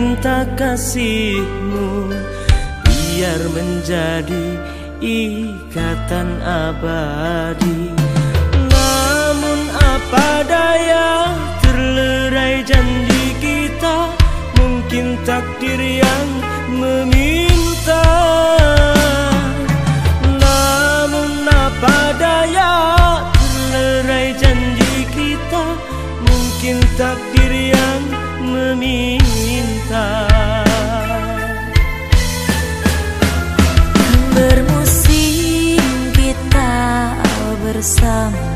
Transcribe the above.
minta kasihmu Biar menjadi ikatan abadi. Namun apa daya terlerai janji kita? Mungkin takdir yang meminta bersama